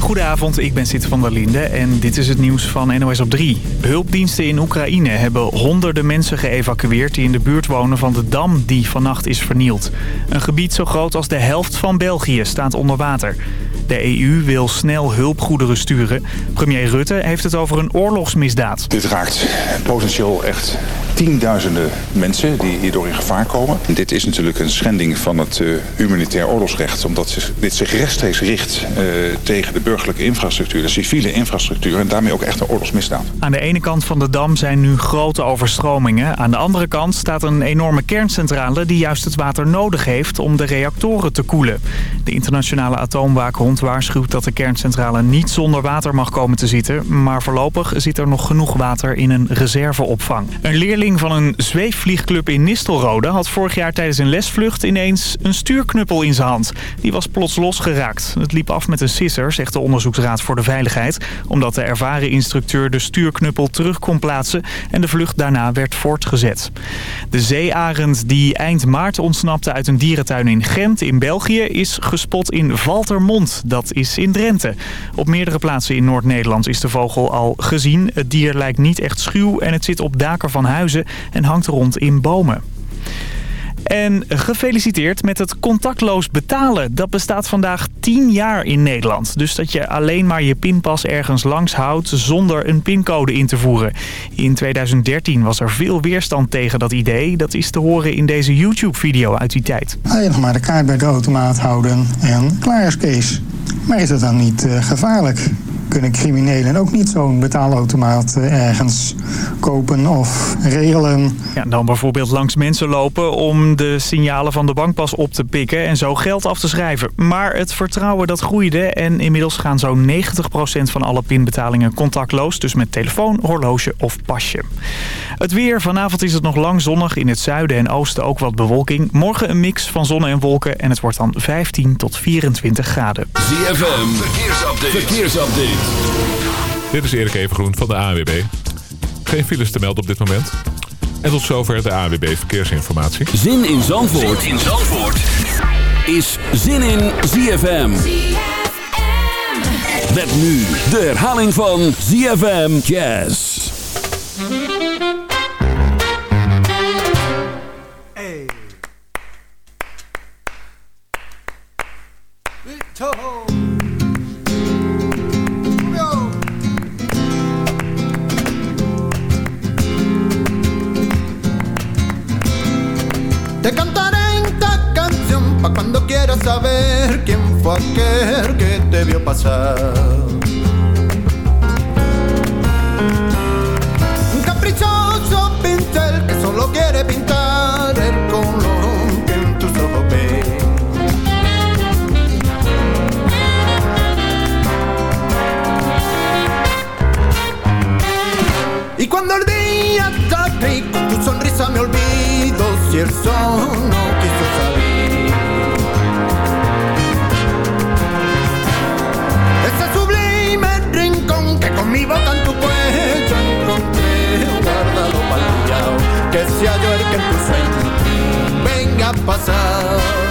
Goedenavond, ik ben Sid van der Linde en dit is het nieuws van NOS op 3. Hulpdiensten in Oekraïne hebben honderden mensen geëvacueerd... die in de buurt wonen van de dam die vannacht is vernield. Een gebied zo groot als de helft van België staat onder water. De EU wil snel hulpgoederen sturen. Premier Rutte heeft het over een oorlogsmisdaad. Dit raakt potentieel echt tienduizenden mensen die hierdoor in gevaar komen. En dit is natuurlijk een schending van het uh, humanitair oorlogsrecht... omdat dit zich rechtstreeks richt uh, tegen de burgerlijke infrastructuur... de civiele infrastructuur en daarmee ook echt een oorlogsmisdaad. Aan de ene kant van de dam zijn nu grote overstromingen. Aan de andere kant staat een enorme kerncentrale... die juist het water nodig heeft om de reactoren te koelen. De internationale atoomwaakhond waarschuwt dat de kerncentrale niet zonder water mag komen te zitten... maar voorlopig zit er nog genoeg water in een reserveopvang. Een leerling van een zweefvliegclub in Nistelrode had vorig jaar tijdens een lesvlucht ineens een stuurknuppel in zijn hand. Die was plots losgeraakt. Het liep af met een sisser, zegt de Onderzoeksraad voor de Veiligheid. Omdat de ervaren instructeur de stuurknuppel terug kon plaatsen en de vlucht daarna werd voortgezet. De zeearend die eind maart ontsnapte uit een dierentuin in Gent in België is gespot in Valtermond. Dat is in Drenthe. Op meerdere plaatsen in Noord-Nederland is de vogel al gezien. Het dier lijkt niet echt schuw en het zit op daken van huizen en hangt rond in bomen. En gefeliciteerd met het contactloos betalen. Dat bestaat vandaag 10 jaar in Nederland. Dus dat je alleen maar je pinpas ergens langs houdt zonder een pincode in te voeren. In 2013 was er veel weerstand tegen dat idee. Dat is te horen in deze YouTube-video uit die tijd. Alleen maar de kaart bij de automaat houden en klaar is Kees. Maar is het dan niet uh, gevaarlijk? kunnen criminelen ook niet zo'n betaalautomaat eh, ergens kopen of regelen. Ja, dan bijvoorbeeld langs mensen lopen om de signalen van de bankpas op te pikken en zo geld af te schrijven. Maar het vertrouwen dat groeide en inmiddels gaan zo'n 90% van alle pinbetalingen contactloos. Dus met telefoon, horloge of pasje. Het weer. Vanavond is het nog lang zonnig. In het zuiden en oosten ook wat bewolking. Morgen een mix van zon en wolken en het wordt dan 15 tot 24 graden. ZFM. Verkeersupdate. Verkeersupdate. Dit is Erik Evengroen van de ANWB. Geen files te melden op dit moment. En tot zover de ANWB Verkeersinformatie. Zin in Zandvoort, zin in Zandvoort. is Zin in ZFM. Met nu de herhaling van ZFM Jazz. Aquel que te vio pasar. Un caprichoso pincel que solo quiere pintar el color que en tus ojos ve. Y cuando el día está gris, con tu sonrisa me olvido si el sol no quiso boca en tu cuello encontré, guárdalo palillao, que sea yo el que en tu sueño venga a pasar.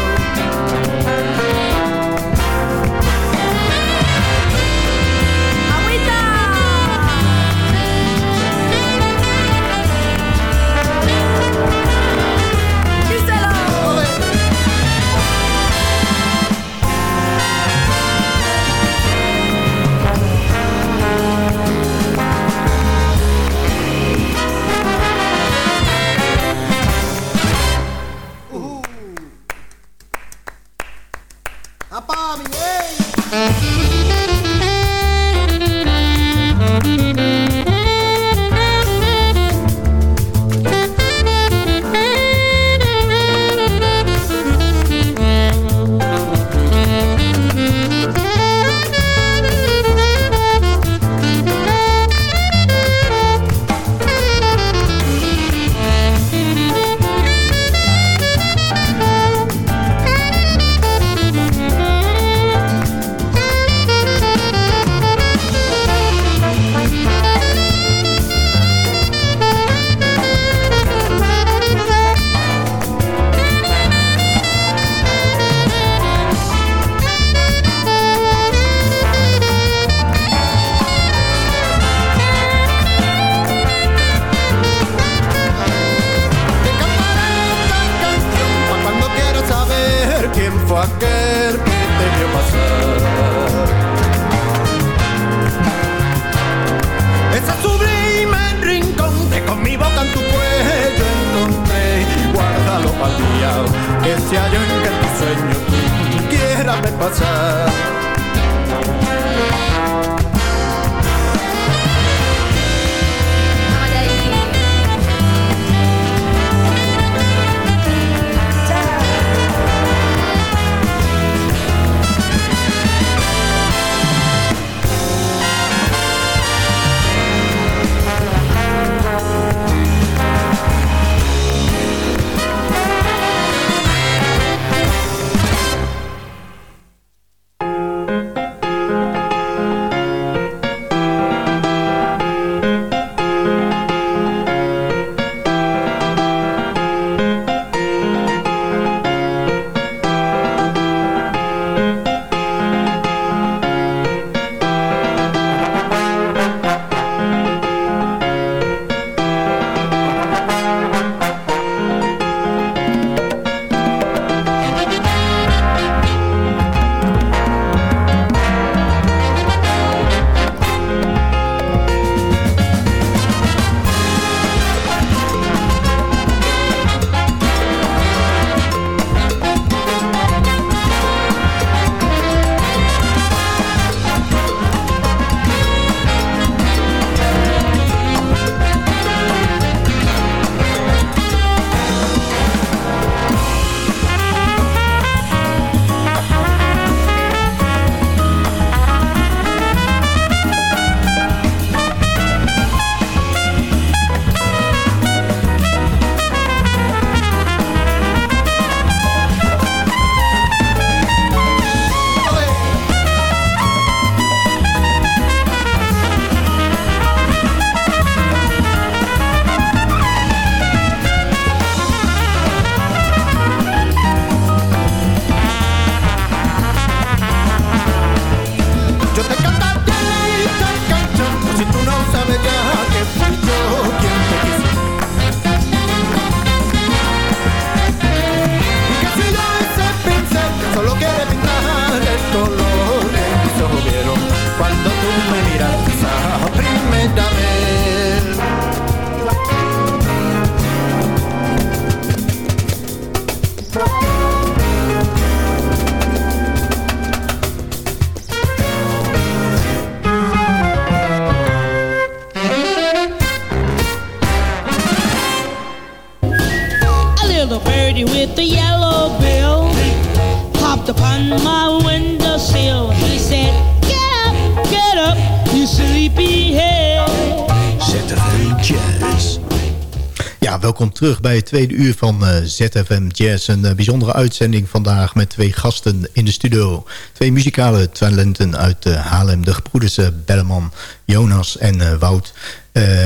Welkom terug bij het tweede uur van eh, ZFM Jazz. Een eh, bijzondere uitzending vandaag met twee gasten in de studio. Twee muzikale talenten uit uh, Haarlem. De gebroeders Belleman, Jonas en Wout.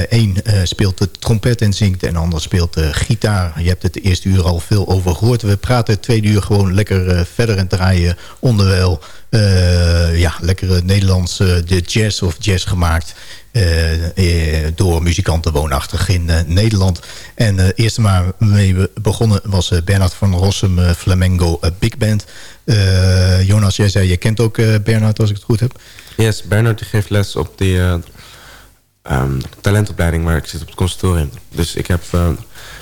Eén speelt de trompet en zingt en de ander speelt de gitaar. Je hebt het de eerste uur al veel over gehoord. We praten tweede uur gewoon lekker verder en draaien onderwijl. ja, lekkere Nederlandse de jazz of jazz gemaakt. Uh, door muzikanten woonachtig in uh, Nederland. En de eerste maar mee begonnen was Bernard van Rossum Flamengo Big Band. Jonas, jij zei, je kent ook Bernard als ik het goed heb. Yes, Bernard geeft les op die um, talentopleiding waar ik zit op het conservatorium. Dus ik heb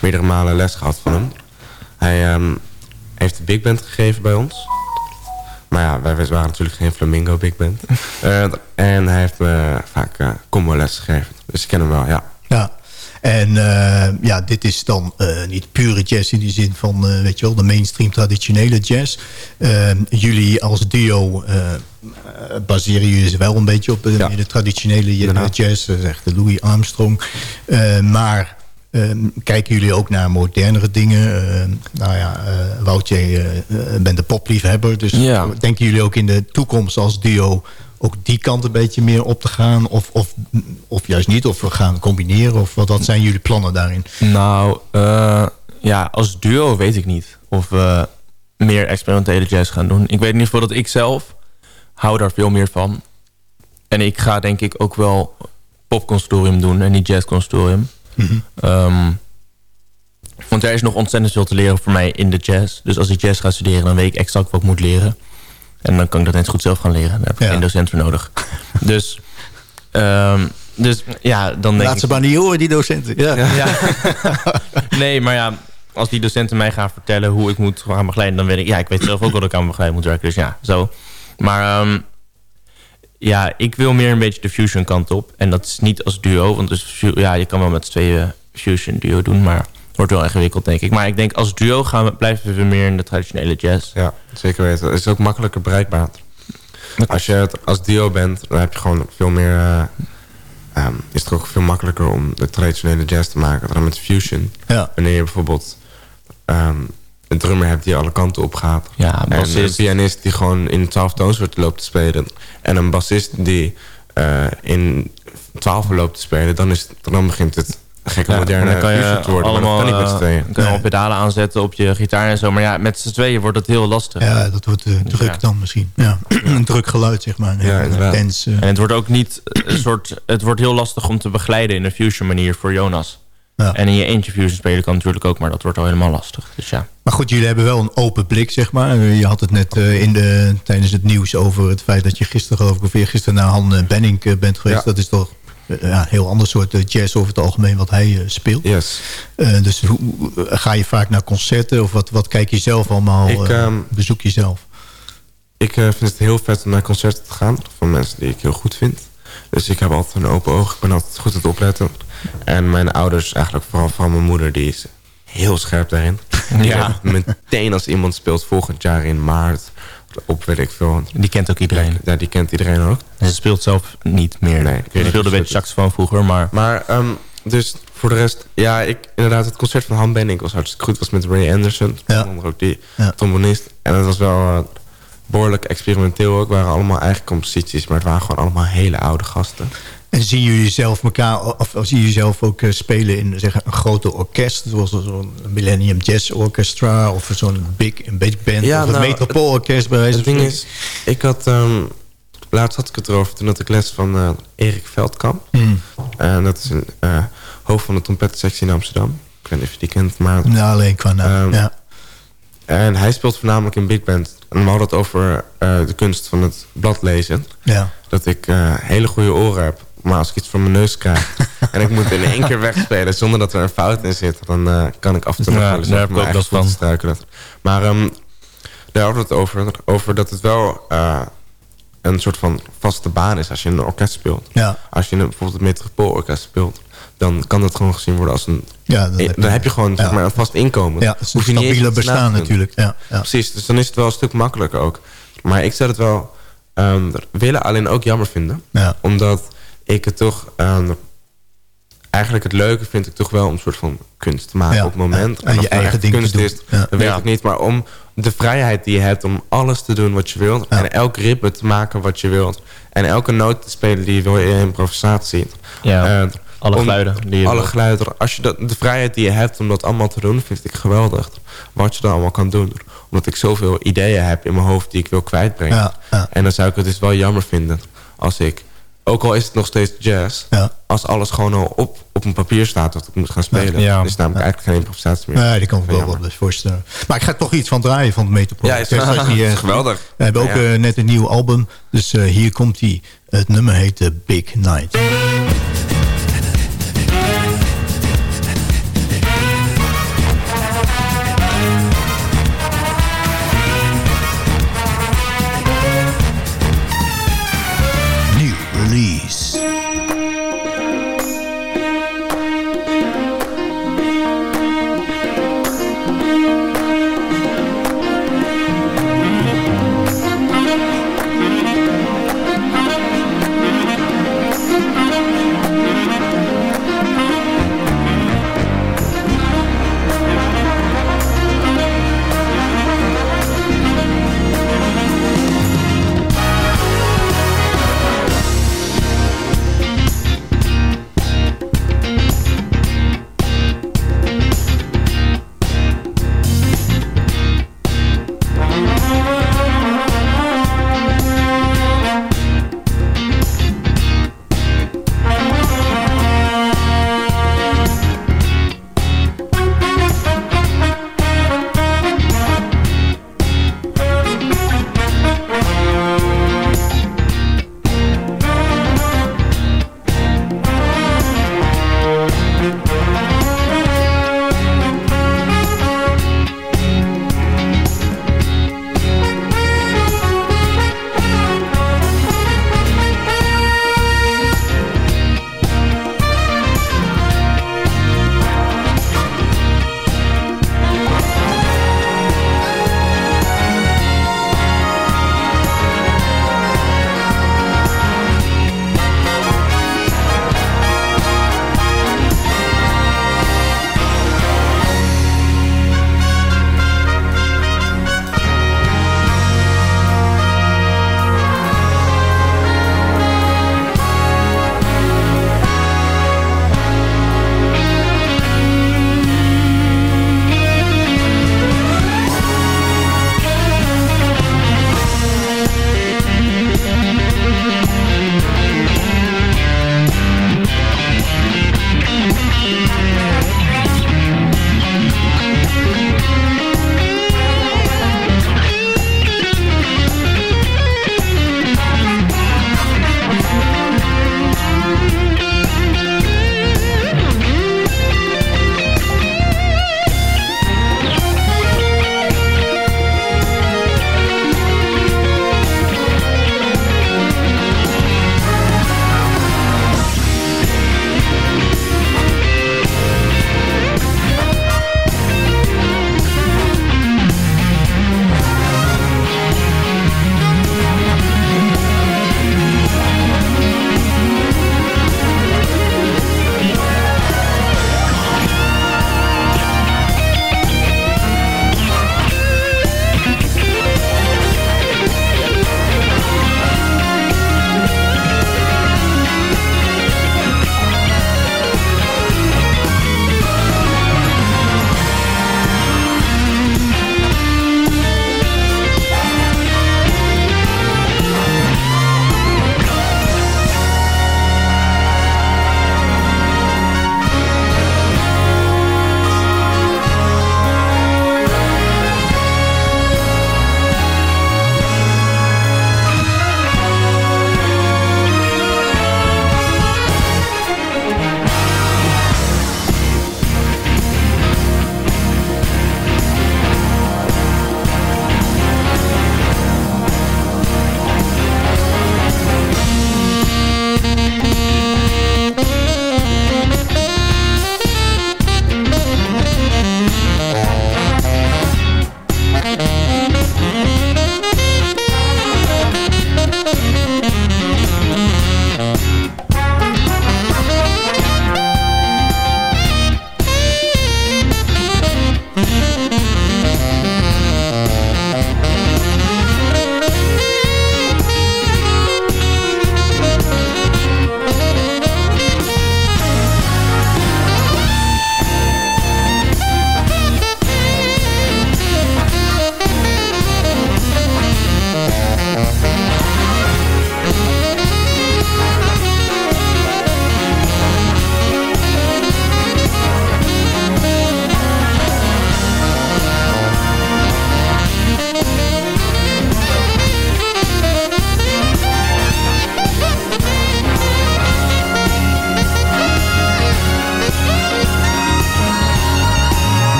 meerdere malen les gehad van hem. Hij um, heeft de Big Band gegeven bij ons. Maar ja, wij waren natuurlijk geen Flamingo Big Band. uh, en hij heeft me vaak uh, combo les gegeven. Dus ik ken hem wel, ja. En uh, ja, dit is dan niet pure jazz in die zin van, weet je wel, de mainstream traditionele jazz. jullie als duo baseren jullie ze wel een beetje op ja. de traditionele jazz, zegt de Louis Armstrong. maar uh, kijken jullie ook naar modernere dingen? Uh, nou ja, uh, Wout, jij bent de popliefhebber. Dus ja. denken jullie ook in de toekomst als duo... ook die kant een beetje meer op te gaan? Of, of, of juist niet? Of we gaan combineren? Of wat, wat zijn jullie plannen daarin? Nou, ja, als duo weet ik niet. Of we meer experimentele jazz gaan doen. Ik weet in ieder geval dat ik zelf hou daar veel meer van. En ik ga denk ik ook wel popconsortium doen en niet jazzconsortium. Mm -hmm. um, want er is nog ontzettend veel te leren voor mij in de jazz. Dus als ik jazz ga studeren, dan weet ik exact wat ik moet leren. En dan kan ik dat net goed zelf gaan leren. Daar heb ik ja. geen docent voor nodig. dus, um, dus ja, dan denk Laat ik... ze maar niet horen, die docenten. Ja. ja. nee, maar ja, als die docenten mij gaan vertellen hoe ik moet gaan begeleiden... dan weet ik, ja, ik weet zelf ook wat ik aan begeleiden moet werken. Dus ja, zo. Maar um, ja, ik wil meer een beetje de fusion kant op. En dat is niet als duo, want dus, ja, je kan wel met z'n tweeën fusion duo doen, maar wordt wel ingewikkeld, denk ik. Maar ik denk als duo gaan we, blijven we meer in de traditionele jazz. Ja, zeker weten. Het is ook makkelijker bereikbaar. Als je het als duo bent, dan heb je gewoon veel meer... Uh, um, is het ook veel makkelijker om de traditionele jazz te maken dan met fusion. Ja. Wanneer je bijvoorbeeld um, een drummer hebt die alle kanten op gaat. Ja, en een pianist die gewoon in 12 toonsoorten loopt te spelen. En een bassist die uh, in 12 loopt te spelen. Dan, is, dan begint het gekke ja, moderne dan kan je te worden. Allemaal, maar dat kan niet met z'n tweeën. Dan kan je al pedalen aanzetten op je gitaar en zo. Maar ja, met z'n tweeën wordt het heel lastig. Ja, dat wordt uh, druk ja. dan misschien. Ja. een druk geluid, zeg maar. Ja, Dance, uh. En het wordt ook niet een soort... Het wordt heel lastig om te begeleiden in een fusion manier voor Jonas. Ja. En in je eentje fusion spelen kan natuurlijk ook, maar dat wordt al helemaal lastig. Dus ja. Maar goed, jullie hebben wel een open blik, zeg maar. Je had het net uh, in de, tijdens het nieuws over het feit dat je gisteren, geloof ik, of gisteren naar Han Benning bent geweest. Ja. Dat is toch ja, een heel ander soort jazz over het algemeen wat hij speelt. Yes. dus hoe, ga je vaak naar concerten of wat, wat kijk je zelf allemaal? Ik, um, bezoek je zelf? Ik vind het heel vet om naar concerten te gaan van mensen die ik heel goed vind. Dus ik heb altijd een open oog. Ik ben altijd goed aan het opletten. En mijn ouders, eigenlijk vooral van mijn moeder, die is heel scherp daarin. Ja. Meteen als iemand speelt volgend jaar in maart op, weet ik veel. Die kent ook iedereen. Ja, die kent iedereen ook. En ze speelt zelf niet meer. Nee. Ze speelde een beetje saxofoon vroeger, maar... Maar, um, dus voor de rest... Ja, ik, inderdaad, het concert van Han Benning was hartstikke goed. was met Ray Anderson. Ja. ook die ja. trombonist. En dat was wel uh, behoorlijk experimenteel ook. Het waren allemaal eigen composities. Maar het waren gewoon allemaal hele oude gasten. En zien jullie zelf elkaar, of, of zien jullie zelf ook uh, spelen in zeg, een grote orkest, zoals zo'n Millennium Jazz Orchestra of zo'n big, een big band ja, of nou, een metropoolorkest bij wijze Het ding is, ik had, um, laatst had ik het erover, toen had ik les van uh, Erik Veldkamp. Mm. Uh, dat is een uh, hoofd van de trompettensectie in Amsterdam. Ik weet niet of je die kent, maar... Nou, alleen qua naam, um, ja. en hij speelt voornamelijk in big band. En we hadden het over eh, de kunst van het blad lezen. Ja. Dat ik eh, hele goede oren heb. Maar als ik iets voor mijn neus krijg... en ik moet in één keer wegspelen zonder dat er een fout in zit... dan eh, kan ik af en toe Ja, nog wel eens mijn eigen voeten struikelen. Maar ehm, daar hadden we het over. Over dat het wel eh, een soort van vaste baan is als je in een orkest speelt. Ja. Als je in een, bijvoorbeeld het metropoolorkest speelt... dan kan dat gewoon gezien worden als een... Ja, dan heb je- dan heb je gewoon zeg maar, een vast inkomen. Ja, het Hoef je stabiele bestaan natuurlijk. Ja, ja. Precies, dus dan is het wel een stuk makkelijker ook. Maar ik zou het wel ehm, willen alleen ook jammer vinden. Ja. Omdat ik het toch... ehm, eigenlijk het leuke vind ik toch wel om een soort van kunst te maken Ja, op het moment. En je eigen ding te kunst doen. is, Ja. dat weet Ja. ik niet. Maar om de vrijheid die je hebt om alles te doen wat je wilt. En elk ritme te maken wat je wilt. En elke noot te spelen die je wil in je improvisatie. Ja, Eh, alle om- geluiden die je alle geluiden. Als je dat, de vrijheid die je hebt om dat allemaal te doen, vind ik geweldig. Wat je dan allemaal kan doen. Omdat ik zoveel ideeën heb in mijn hoofd die ik wil kwijtbrengen. Ja, ja. En dan zou ik het dus wel jammer vinden als ik, ook al is het nog steeds jazz, Ja. als alles gewoon al op, op een papier staat dat ik moet gaan spelen, Ja. is namelijk eigenlijk geen improvisatie meer. Nee, die kan ik wel wel best voorstellen. Maar ik ga toch iets van draaien van het Metropool. Ja, is- die, eh, geweldig. We hebben ook eh, net een nieuw album. Dus eh, hier komt hij. Het nummer heet The Big Night.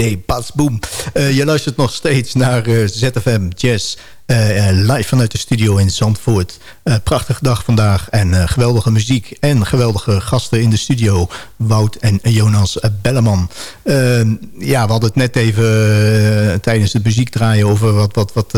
Idee. Pas, boom. Uh, je luistert nog steeds naar uh, ZFM Jazz. Uh, live vanuit de studio in Zandvoort. prachtige dag vandaag en geweldige muziek en geweldige gasten in de studio. Wout en Jonas Belleman. ja, we hadden het net even tijdens het muziek draaien over wat, wat, wat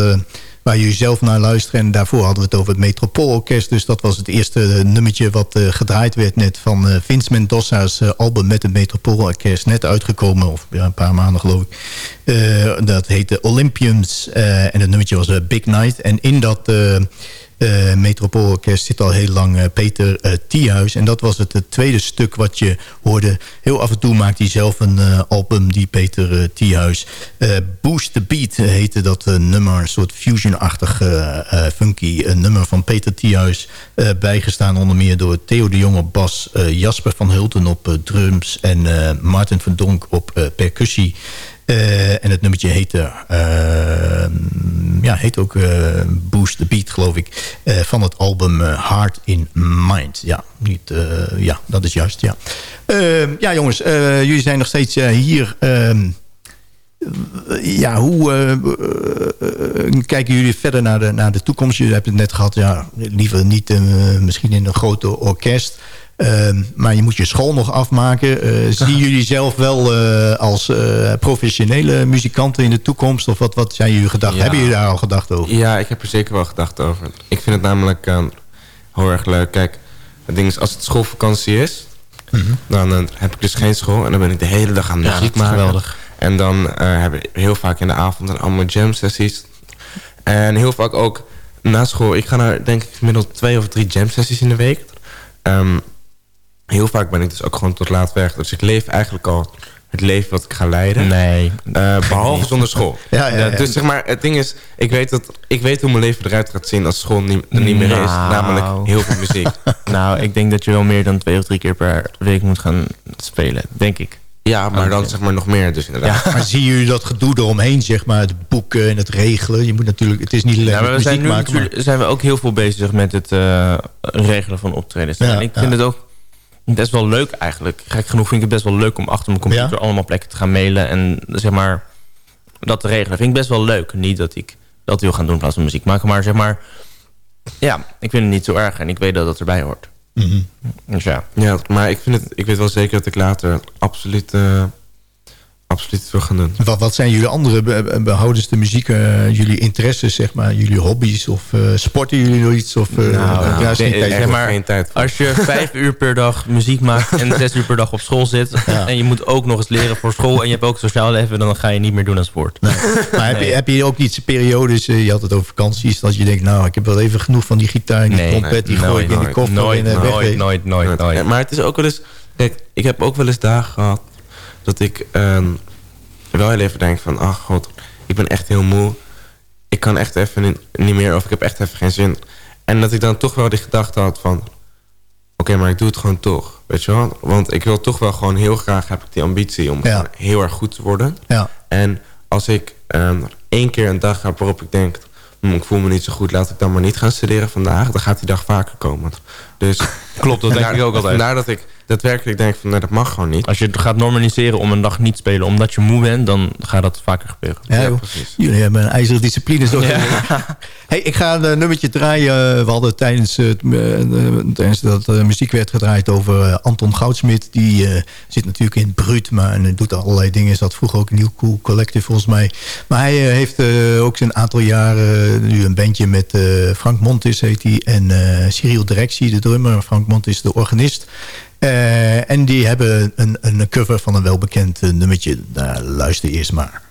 waar jullie zelf naar luisteren. En daarvoor hadden we het over het Metropoolorkest. Dus dat was het eerste nummertje wat uh, gedraaid werd net van uh, Vince Mendoza's album met het Metropoolorkest. Net uitgekomen, of ja, een paar maanden geloof ik. dat heette Olympiums en het nummertje was Big Night. En in dat uh, Metropoolorkest zit al heel lang uh, Peter uh, Thiehuis. En dat was het, tweede stuk wat je hoorde. Heel af en toe maakt hij zelf een album, die Peter Thiehuis. Boost the Beat heette dat nummer. Een soort fusion-achtig funky nummer van Peter Thiehuis. bijgestaan onder meer door Theo de Jong op bas. Jasper van Hulten op drums. En Martin van Donk op percussie. Uh, en het nummertje heette, uh, ja, heet ook uh, Boost the Beat, geloof ik. van het album Heart in Mind. Ja, niet, ja, dat is juist, ja. Ehm, ja, jongens, jullie zijn nog steeds hier. Ehm, ja, hoe kijken jullie verder naar de, naar de toekomst? Jullie hebben het net gehad, ja, liever niet misschien in een grote orkest... Ehm, maar je moet je school nog afmaken. Uh, zien jullie zelf wel uh, als uh, professionele muzikanten in de toekomst? Of wat, wat zijn jullie gedachten? Hebben jullie daar al gedacht over? Ja, ik heb er zeker wel gedacht over. Ik vind het namelijk heel erg leuk. Kijk, het ding is, als het schoolvakantie is... Mm -hmm. dan heb ik dus geen school. En dan ben ik de hele dag aan muziek ja, maken. Geweldig. En dan hebben we heel vaak in de avond allemaal jam sessies. En heel vaak ook na school. Ik ga naar, denk ik, gemiddeld twee of drie jam sessies in de week. Um, heel vaak ben ik dus ook gewoon tot laat weg. Dus ik leef eigenlijk al het leven wat ik ga leiden. Nee. Uh, behalve zonder school. ja, ja, ja, Dus zeg maar, het ding is, ik weet, dat, ik weet hoe mijn leven eruit gaat zien als school niet, er niet meer is. Nou. Namelijk heel veel muziek. nou, ik denk dat je wel meer dan twee of drie keer per week moet gaan spelen. Denk ik. Ja, maar dan zeg maar nog meer dus inderdaad. Ja. Maar zien jullie dat gedoe eromheen, zeg maar, het boeken en het regelen? Je moet natuurlijk, het is niet alleen ja, maar we zijn nu maken, maar... zijn we ook heel veel bezig met het uh, regelen van optredens. en ik vind het ook best wel leuk eigenlijk. Gek genoeg vind ik het best wel leuk om achter mijn computer allemaal plekken te gaan mailen. En zeg maar, dat te regelen. Vind ik best wel leuk. Niet dat ik dat wil gaan doen in plaats van muziek maken. Maar zeg maar, ja, ik vind het niet zo erg. En ik weet dat dat erbij hoort. Mm Dus ja. Ja, maar ik, vind het, ik weet wel zeker dat ik later absoluut... Uh, absoluut wil gaan doen. Wat, wat zijn jullie andere behoudens de muziek, uh, jullie interesses, zeg maar, jullie hobby's? Of uh, sporten jullie nog iets? Of, uh, nou, ja, geen tijd, maar, geen tijd Als je vijf uur per dag muziek maakt en zes uur per dag op school zit... Ja. en je moet ook nog eens leren voor school en je hebt ook sociaal leven... dan ga je niet meer doen aan sport. Nee. Maar heb, je, heb je ook niet periodes, je had het over vakanties... dat je denkt, nou, ik heb wel even genoeg van die gitaar en die nee, trompet... die gooi ik in die koffer nooit, en nooit, nooit, nooit, nooit, Maar het is ook wel eens... Kijk, ik heb ook wel eens dagen gehad dat ik um, wel heel even denk van... ach god, ik ben echt heel moe. Ik kan echt even niet, meer of ik heb echt even geen zin. En dat ik dan toch wel die gedachte had van... oké, maar ik doe het gewoon toch. Weet je wel? Want ik wil toch wel gewoon heel graag... heb ik die ambitie om heel erg goed te worden. Ja. En als ik um, één keer een dag heb waarop ik denk... Hm, ik voel me niet zo goed, laat ik dan maar niet gaan studeren vandaag. Dan gaat die dag vaker komen. Dus Klopt, dat denk ik ook altijd. Vandaar dat ik daadwerkelijk denk van, nee, dat mag gewoon niet. Als je het gaat normaliseren om een dag niet te spelen omdat je moe bent, dan gaat dat vaker gebeuren. Ja, precies. Jullie hebben een ijzeren discipline. Zo ja. hey, ik ga een nummertje draaien. We hadden tijdens, het, uh, tijdens dat uh, muziek werd gedraaid over uh, Anton Goudsmit. Die zit natuurlijk in Brut, maar en doet allerlei dingen. Is dat vroeger ook een New Cool Collective volgens mij. Maar hij heeft ook zijn aantal jaren nu een bandje met Frank Montis heet hij. En Cyril Directie, de drummer. Frank Montis, de organist. Uh, en die hebben een, een cover van een welbekend uh, nummertje. Daar luister eerst maar.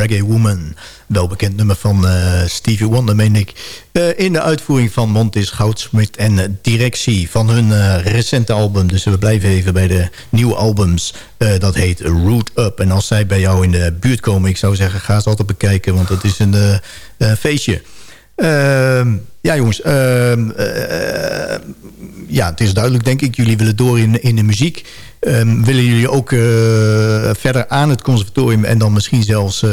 Reggae Woman. Welbekend nummer van uh, Stevie Wonder, meen ik. Uh, in de uitvoering van Montis Goudsmit en directie van hun uh, recente album. Dus we blijven even bij de nieuwe albums. dat heet Root Up. En als zij bij jou in de buurt komen, ik zou zeggen, ga ze altijd bekijken. Want het is een feestje. Ehm, ja, jongens. Ehm, ja, het is duidelijk, denk ik. Jullie willen door in, in de muziek. Um, willen jullie ook uh, verder aan het conservatorium... en dan misschien zelfs uh,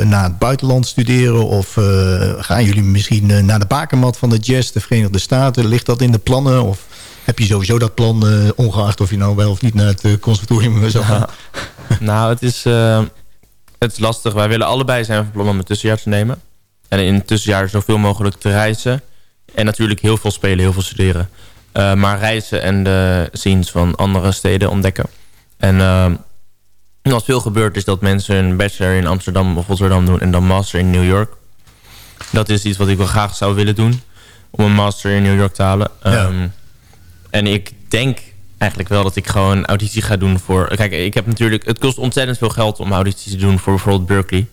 naar het buitenland studeren? Of uh, gaan jullie misschien naar de bakermat van de jazz, de Verenigde Staten? Ligt dat in de plannen? Of heb je sowieso dat plan, ongeacht of je nou wel of niet naar het conservatorium zou gaan? nou, het is, het is lastig. Wij willen allebei zijn van plan om een tussenjaar te nemen. En in het tussenjaar zoveel mogelijk te reizen. En natuurlijk heel veel spelen, heel veel studeren. Uh, maar reizen en de scenes van andere steden ontdekken. En uh, wat veel gebeurt is dat mensen een bachelor in Amsterdam of Rotterdam doen... en dan master in New York. Dat is iets wat ik wel graag zou willen doen. Om een master in New York te halen. Ja. Um, en ik denk eigenlijk wel dat ik gewoon auditie ga doen voor... Kijk, ik heb natuurlijk... Het kost ontzettend veel geld om audities te doen voor bijvoorbeeld Berkeley.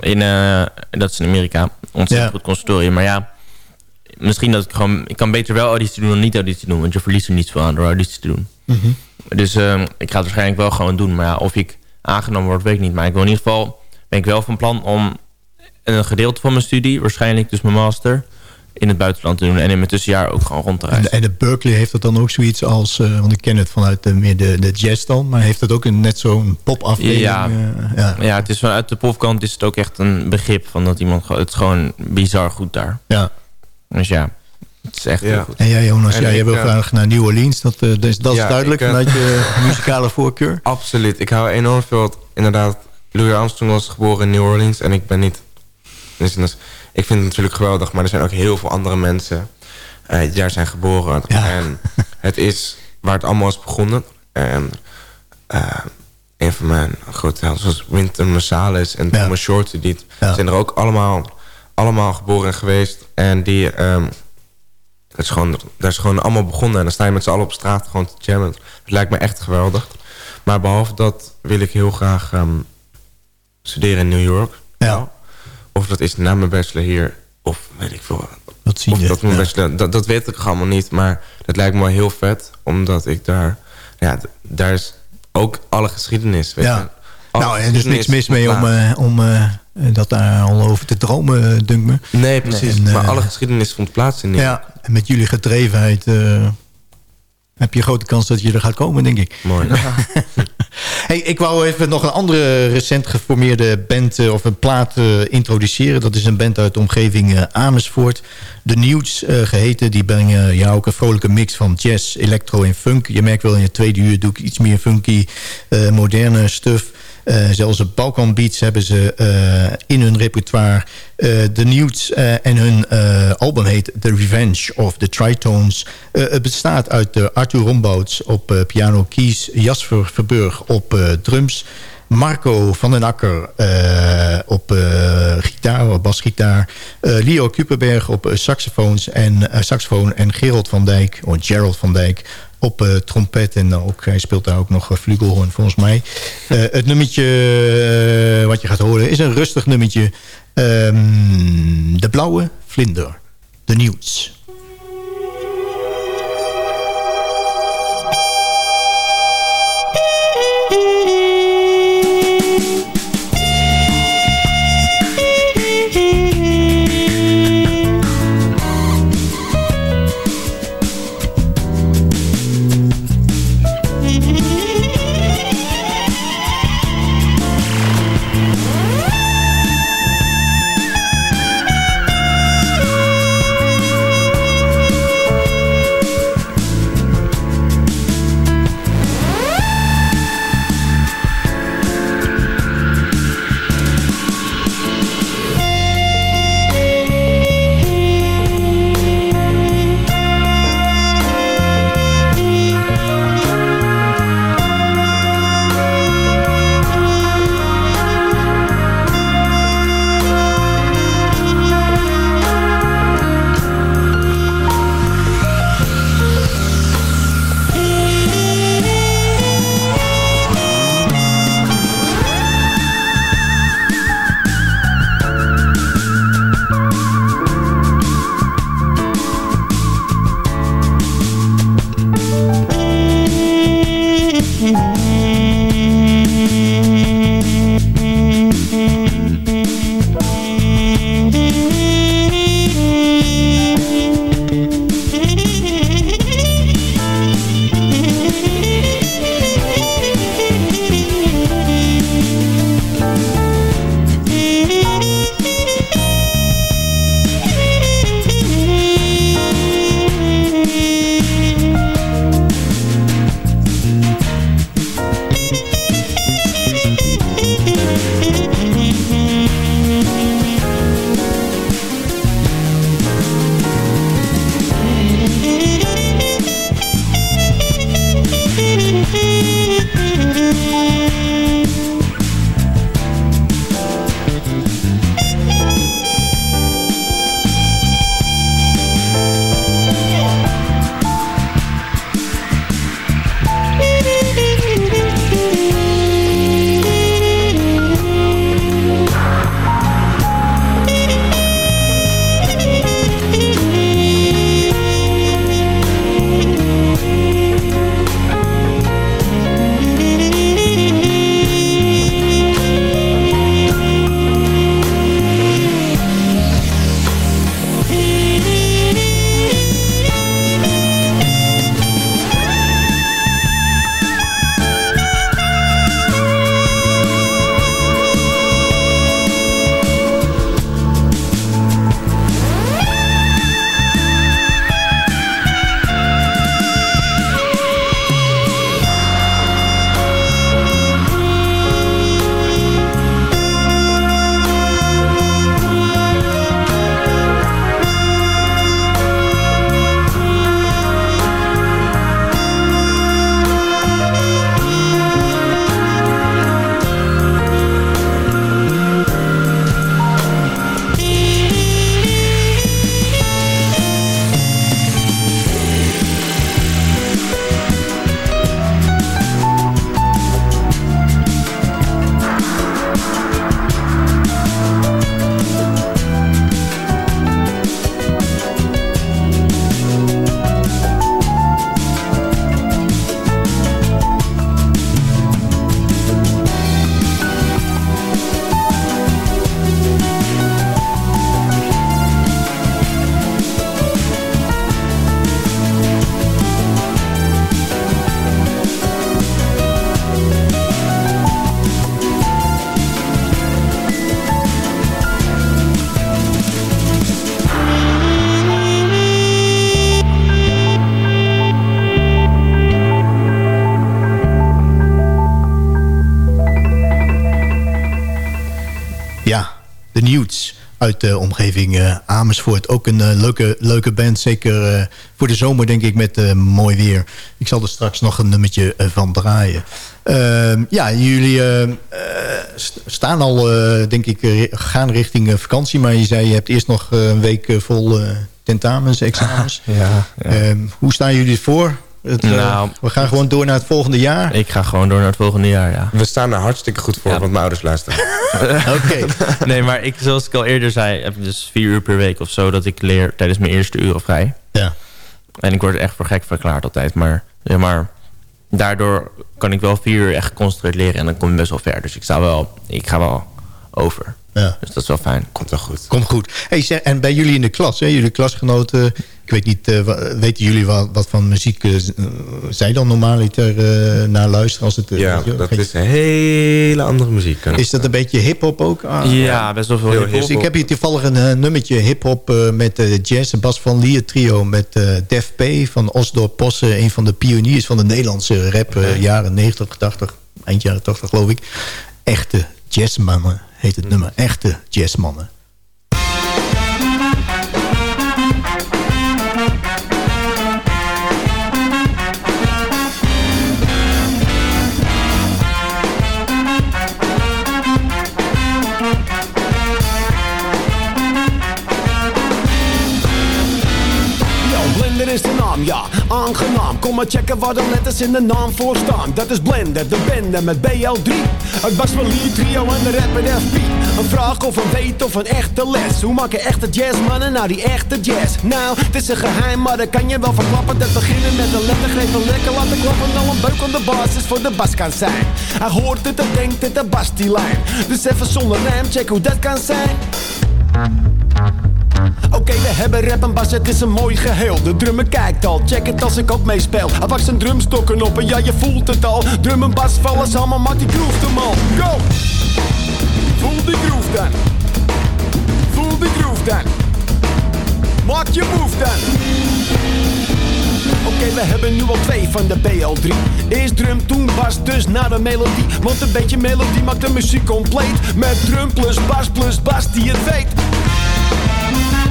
In, uh, dat is in Amerika. Ontzettend ja. goed consultorium. Maar ja misschien dat ik gewoon... Ik kan beter wel auditie doen dan niet auditie doen. Want je verliest er niet veel aan door auditie te doen. Mm -hmm. Dus uh, ik ga het waarschijnlijk wel gewoon doen. Maar ja, of ik aangenomen word, weet ik niet. Maar ik wil in ieder geval... Ben ik wel van plan om een gedeelte van mijn studie... Waarschijnlijk dus mijn master in het buitenland te doen. En in mijn tussenjaar ook gewoon rond te reizen. En de, Berkeley heeft dat dan ook zoiets als... Uh, want ik ken het vanuit de, meer de, de jazz dan. Maar heeft dat ook een, net zo'n pop-afdeling? Ja, uh, ja. ja, het is vanuit de popkant is het ook echt een begrip... van dat iemand... Het is gewoon bizar goed daar. Ja. Dus ja, het is echt heel goed. En jij Jonas, en ja, jij wil uh, graag naar New Orleans. Dat, uh, dus, dat ja, is duidelijk ik, uh, vanuit je muzikale voorkeur. Absoluut. Ik hou enorm veel... Inderdaad, Louis Armstrong was geboren in New Orleans. En ik ben niet... Dus, dus, ik vind het natuurlijk geweldig. Maar er zijn ook heel veel andere mensen... die daar zijn geboren. Ja. En het is waar het allemaal is begonnen. En een van mijn grote helden, zoals Winter Marsalis en Thomas. Shorty... die zijn er ook allemaal allemaal geboren geweest. En die, um, dat, is gewoon, dat is gewoon allemaal begonnen. En dan sta je met z'n allen op straat gewoon te jammen. Het lijkt me echt geweldig. Maar behalve dat wil ik heel graag um, studeren in New York. Ja. Of dat is na mijn bachelor hier. Of weet ik veel. Dat zie je. Dat, mijn bachelor, dat, dat weet ik allemaal niet. Maar dat lijkt me wel heel vet. Omdat ik daar... Ja, daar is ook alle geschiedenis. Weet ja. Je, nou, er is niks mis mee om... Uh, om uh, dat daar al over te dromen, eh, dunkt me. Nee, precies. En, maar alle geschiedenis vond plaats in. Ja, en met jullie gedrevenheid uh, heb je een grote kans dat je er gaat komen, denk ik. Mooi. hey, ik wou even nog een andere recent geformeerde band uh, of een plaat introduceren. Dat is een band uit de omgeving Amersfoort. De Newts geheten. Die brengen ja, ook een vrolijke mix van jazz, electro en funk. Je merkt wel in het tweede uur doe ik iets meer funky, moderne stuff. Uh, zelfs de Balkan Beats hebben ze uh, in hun repertoire. Uh, de Newts en hun album heet The Revenge of the Tritones. het bestaat uit Arthur Rombouts op piano keys, Jasper Verburg op drums... Marco van den Akker op uh, gitaar, basgitaar. Leo Kuperberg op saxofoons en, saxofoon. En Gerald van Dijk, of Gerald van Dijk op uh, trompet. En ook, hij speelt daar ook nog flugelhorn volgens mij. Het nummertje wat je gaat horen is een rustig nummertje. Um, de Blauwe Vlinder. De Nieuws. De Newts uit de omgeving eh, Amersfoort. Ook een eh, leuke, leuke band, zeker eh, voor de zomer denk ik met mooi weer. Ik zal er straks nog een nummertje van draaien. Ehm, ja, jullie st- staan al, denk ik, gaan richting vakantie. Maar je zei, je hebt eerst nog een week vol tentamens, examens. Ja, Ehm, hoe staan jullie ervoor? Het, eh, Nou, we gaan gewoon door naar het volgende jaar. Ik ga gewoon door naar het volgende jaar, ja. We staan er hartstikke goed voor, want mijn ouders luisteren. Oké. nee, maar ik, zoals ik al eerder zei, heb ik dus vier uur per week of zo dat ik leer tijdens mijn eerste uren vrij. Ja. En ik word er echt voor gek verklaard altijd. Maar, ja, maar daardoor kan ik wel vier uur echt geconcentreerd leren en dan kom ik best wel ver. Dus ik, sta wel, ik ga wel over. Ja. Dus dat is wel fijn. Komt wel goed. Komt goed. Hey, en bij jullie in de klas, hè, jullie klasgenoten... ik weet niet, eh, weten jullie wat, wat van muziek eh, eh, zij dan normaliter eh, naar luisteren? Als het, Ja, je, dat is een hele andere muziek. Is dat een beetje hip-hop ook? Ah, Ja, best wel veel Heel hiphop. Dus ik heb hier toevallig een nummertje hip-hop eh, met eh, Jazz en Bas van Lier trio met eh, Def P van Osdorp Posse. Een van de pioniers van de Nederlandse rap, eh, jaren 90, 80, eind jaren 80 geloof ik. Echte jazzmannen heet het nummer. Echte jazzmannen. Ja, aangenaam. Kom maar checken waar de letters in de naam voor staan. Dat is Blender, de bende met BL3. Het Bas van Lee trio en de rapper FP. Een vraag of een weet of een echte les. Hoe maken echte jazzmannen nou die echte jazz? Nou, het is een geheim, maar dat kan je wel verklappen. Dat beginnen met een lettergreep en lekker laten klappen. Nou een beuk aan de basis voor de bas kan zijn. Hij hoort het en denkt het, de bas die lijn. Dus even zonder rijm, check hoe dat kan zijn. Oké, we hebben rap en bas, het is een mooi geheel. De drummer kijkt al, check het als ik ook meespeel. Hij pakt zijn drumstokken op en ja, je voelt het al. Drum en bas vallen samen, maakt die groove de man. Go! Voel die groove dan. Voel die groove dan. Maak je move dan. Oké, we hebben nu al twee van de BL3. Eerst drum, toen bas, dus na de melodie. Want een beetje melodie maakt de muziek compleet. Met drum plus bas plus bas die het weet. Bye.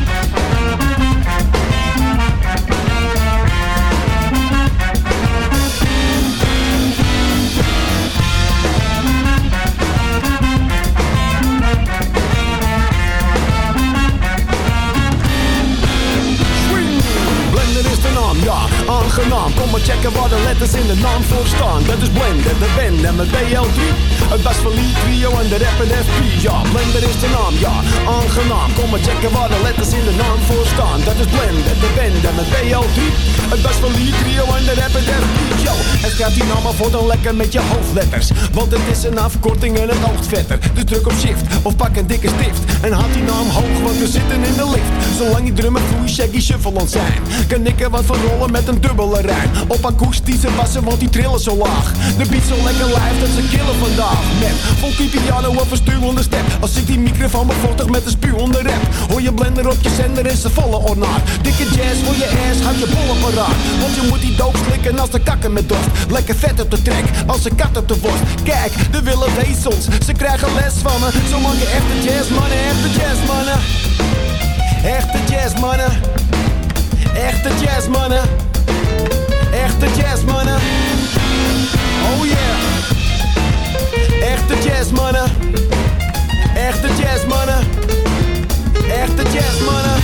Kom maar checken waar de letters in de naam voor staan. Dat is Blender, de band en met BL3. Het Bas van Lee trio en de rap en FP. Ja, Blender is de naam, ja, aangenaam. Kom maar checken waar de letters in de naam voor staan. Dat is Blender, de band en met BL3. Het Bas van Lee trio en de rap en FP. Yo, en schrijf die naam maar voor dan lekker met je hoofdletters. Want het is een afkorting en het oogt vetter. Dus druk op shift of pak een dikke stift. En haal die naam hoog, want we zitten in de lift. Zolang die drummer vloei, shaggy shuffle zijn. Kan ik er wat van rollen met een dubbele rijn. Op akoestische bassen, want die trillen zo laag. De beat zo lekker live, dat ze killen vandaag. Met funky piano of een stuwende step. Als ik die microfoon bevochtig met een spuwende rap. Hoor je blender op je zender, is een volle ornaat. Dikke jazz voor je ass, gaat je bollen paraat. Want je moet die doop slikken als de kakken met dorst. Lekker vet op de trek, als een kat op de worst. Kijk, de willen wezels, ze krijgen les van me. Zo maken echte jazzmannen, echte jazzmannen. Echte jazzmannen. Echte jazzmannen. Echte jazzmannen. Oh yeah. Echte jazzmannen. Echte jazzmannen. Echte jazzmannen.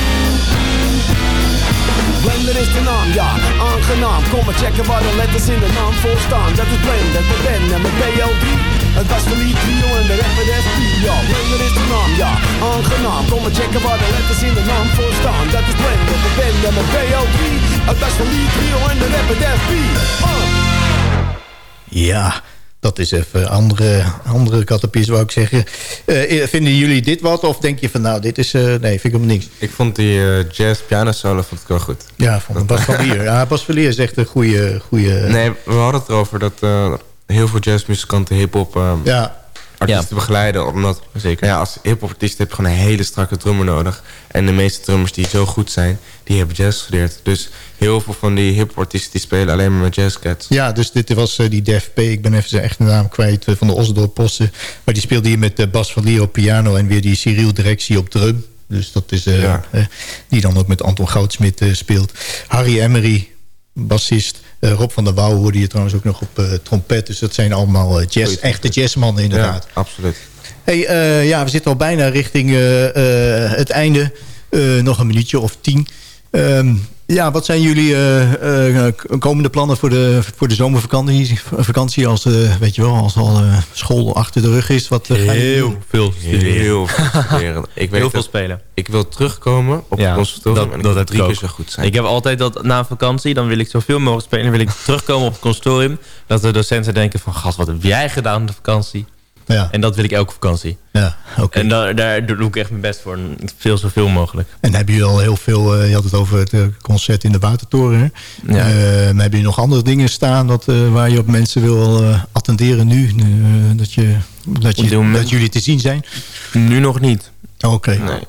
Blender is de naam, ja, aangenaam. Kom maar checken waar de letters in de naam voor staan. Dat is Blender, de band en mijn BL3. Het was van die trio en de rapper FP. Ja, Blender is de naam, ja, aangenaam. Kom maar checken waar de letters in de naam voor staan. Dat is Blender, de band en mijn BL3. Het van die trio en de rapper FP. Uh. Ja, dat is even andere, andere kattenpies, wou ik zeggen. Eh, vinden jullie dit wat? Of denk je van, nou, dit is... eh, nee, vind ik helemaal niks. Ik vond die eh, jazz piano solo vond ik wel goed. Ja, van Bas van Lier. Ja, Bas van Lier is echt een goede... goede Nee, we hadden het erover dat eh, heel veel jazzmuzikanten hip-hop eh, Ja. Artiesten te begeleiden. Omdat Zeker. Ja, als hip-hop artiest heb je gewoon een hele strakke drummer nodig. En de meeste drummers die zo goed zijn, die hebben jazz gestudeerd. Dus heel veel van die hip-hop artiesten die spelen alleen maar met jazzcats. Ja, dus dit was eh, die Def P. Ik ben even zijn echte naam kwijt eh, van de Osdorp Posten. Maar die speelde hier met eh, Bas van Lier op piano... en weer die Cyril Directie op drum. Dus dat is... Ja. die dan ook met Anton Goudsmit speelt. Harry Emery, bassist. Eh, Rob van der Wouw hoorde je trouwens ook nog op eh, trompet. Dus dat zijn allemaal eh, jazz, echte jazzmannen inderdaad. Ja, absoluut. Hey, ja, we zitten al bijna richting het einde. Nog een minuutje of tien. Ehm, ja, wat zijn jullie eh, eh, k- komende plannen voor de, voor de zomervakantie? Vakantie als, eh, weet je wel, als al eh, school achter de rug is. Wat, eh, Heel doen? veel studeren. Heel veel studeren. Ik weet Heel veel dat- spelen. Ik wil terugkomen op Ja, het conservatorium dat- en dat heb drie keer zo goed zijn. Ik heb altijd dat na een vakantie, dan wil ik zoveel mogelijk spelen. Dan wil ik terugkomen op het consortium. Dat de docenten denken van, gast, wat heb jij gedaan op de vakantie? Ja. En dat wil ik elke vakantie. Ja, oké. En daar, daar doe ik echt mijn best voor. Veel zoveel mogelijk. En hebben jullie al heel veel... eh, je had het over het eh, concert in de Watertoren. Ja. Eh, maar hebben jullie nog andere dingen staan... Dat, waar je op mensen wil attenderen nu? Dat, je, dat, je, dat jullie te zien zijn? Nu nog niet. Oké. Nee.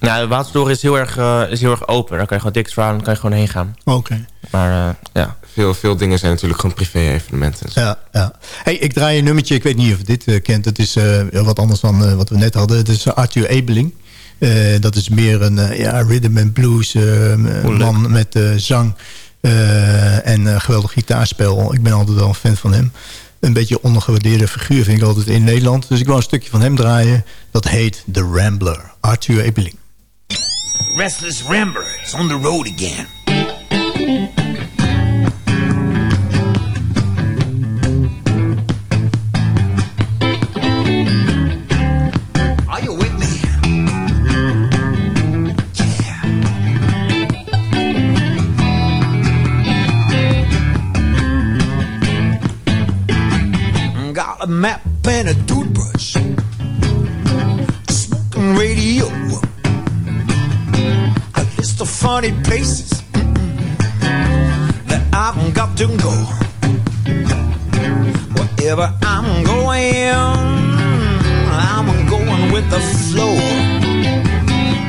Nou, de Watertoren is heel erg, is heel erg open. Daar kan je gewoon dik vragen, dan kan je gewoon heen gaan. Oké. Maar ja. Veel, veel dingen zijn natuurlijk gewoon privé-evenementen. Ja, ja. Hey, ik draai een nummertje, ik weet niet of je dit eh, kent. Het is eh, wat anders dan eh, wat we net hadden. Het is Arthur Ebeling. Eh, dat is meer een eh, ja, rhythm and blues eh, man met eh, zang eh, en eh, geweldig gitaarspel. Ik ben altijd wel een fan van hem. Een beetje ondergewaardeerde figuur vind ik altijd in Nederland. Dus ik wil een stukje van hem draaien. Dat heet The Rambler. Arthur Ebeling. Restless Rambler is on the road again. A map and a toothbrush. Smoking radio. A list of funny places that I've got to go. Wherever I'm going, I'm going with the flow.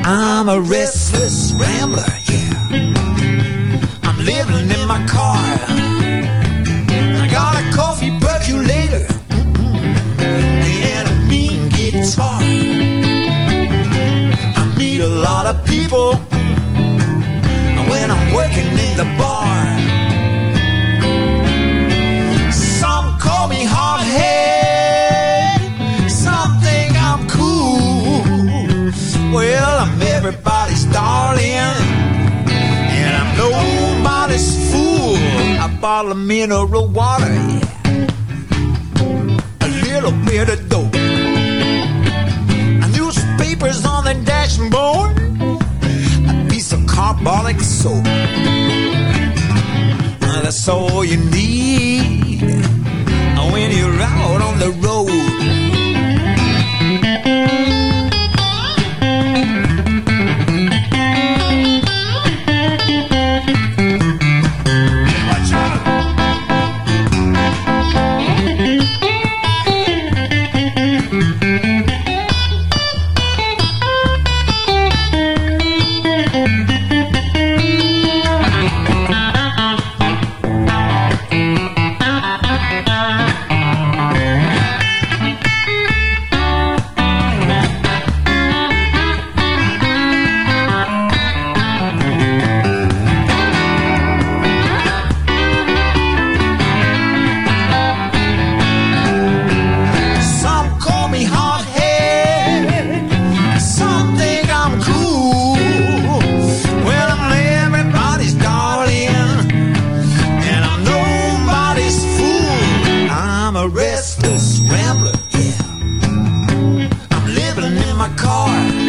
I'm a restless rambler, yeah. I'm living in my car. more.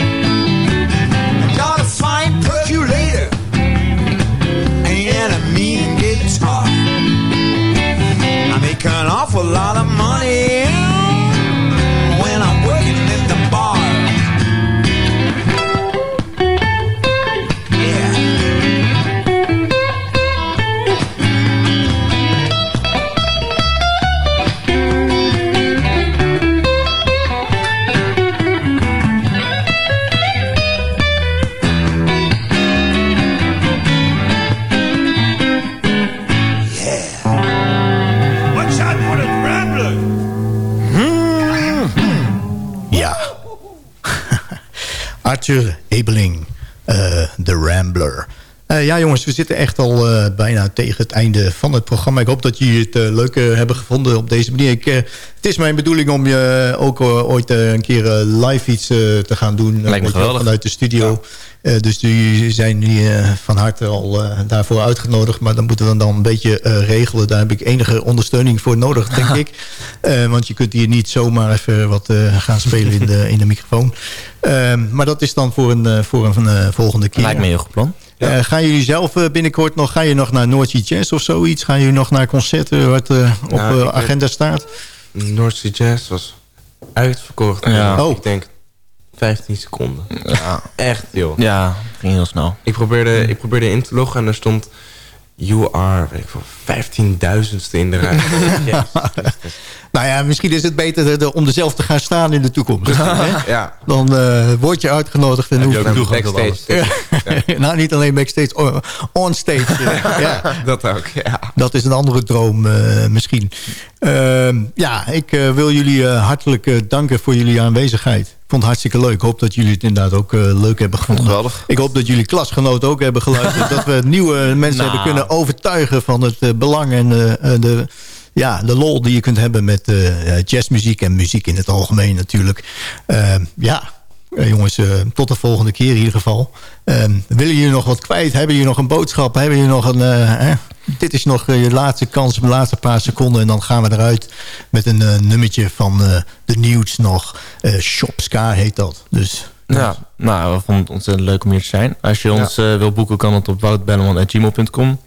Arthur Ebeling, uh, The Rambler. Uh, ja jongens, we zitten echt al uh, bijna tegen het einde van het programma. Ik hoop dat jullie het uh, leuk hebben gevonden op deze manier. Ik, het is mijn bedoeling om je ook ooit een keer live iets te gaan doen. Lijkt me geweldig. Vanuit de studio. dus jullie zijn hier van harte al daarvoor uitgenodigd. Maar dan moeten we dan een beetje regelen. Daar heb ik enige ondersteuning voor nodig, denk ik. want je kunt hier niet zomaar even wat gaan spelen in de, in de microfoon. maar dat is dan voor een, voor een volgende keer. Lijkt me heel goed plan. Ja. Uh, gaan jullie zelf uh, binnenkort nog, ga je nog naar Noordzee Jazz of zoiets? Gaan jullie nog naar concerten wat uh, op nou, agenda staat? Noordzee Jazz was uitverkocht. Ja. Oh. Ik denk 15 seconden. Ja. Echt joh. Ja, ging heel snel. Ik probeerde, ik probeerde in te loggen en er stond... You are, weet ik veel, 15.000ste in de rij. yes. Nou ja, misschien is het beter om er zelf te gaan staan in de toekomst. ja. Dan uh, word je uitgenodigd. En hoef je backstage. ja. nou, niet alleen backstage, on, onstage. ja. Dat ook, ja. Dat is een andere droom uh, misschien. Uh, ja, ik uh, wil jullie hartelijk danken voor jullie aanwezigheid. Ik vond het hartstikke leuk. Ik hoop dat jullie het inderdaad ook leuk hebben gevonden. Geweldig. Ik hoop dat jullie klasgenoten ook hebben geluisterd. dat we nieuwe mensen nou. hebben kunnen overtuigen van het belang en de ja, de lol die je kunt hebben met uh, jazzmuziek en muziek in het algemeen natuurlijk. Uh, ja, jongens, uh, tot de volgende keer in ieder geval. willen jullie nog wat kwijt? Hebben jullie nog een boodschap? Hebben jullie nog een... Eh, dit is nog je laatste kans, de laatste paar seconden. En dan gaan we eruit met een nummertje van de nieuws nog. Shop Ska heet dat. Dus... Ja, nou, we vonden het ontzettend leuk om hier te zijn. Als je ons ja. wil boeken, kan het op woutbelleman.gmail.com.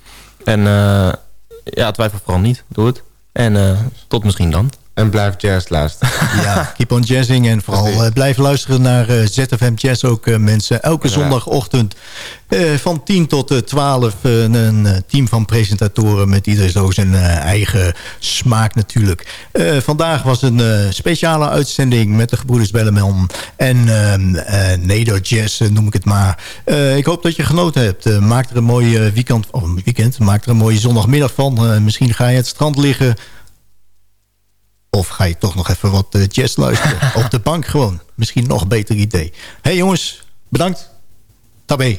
En ja, twijfel vooral niet. Doe het. En uh, tot misschien dan. En blijf jazz luisteren. ja, keep on jazzing. En vooral uh, blijf luisteren naar uh, ZFM Jazz ook mensen. Elke ja. zondagochtend van 10 tot 12 een team van presentatoren... met ieder zo zijn eigen smaak natuurlijk. vandaag was een speciale uitzending met de gebroeders Belleman... en Neder Jazz noem ik het maar. ik hoop dat je genoten hebt. maak er een mooie weekend, een weekend, maak er een mooie zondagmiddag van. misschien ga je het strand liggen... Of ga je toch nog even wat uh, jazz luisteren? Op de bank gewoon. Misschien nog een beter idee. hey jongens, bedankt. Tabé.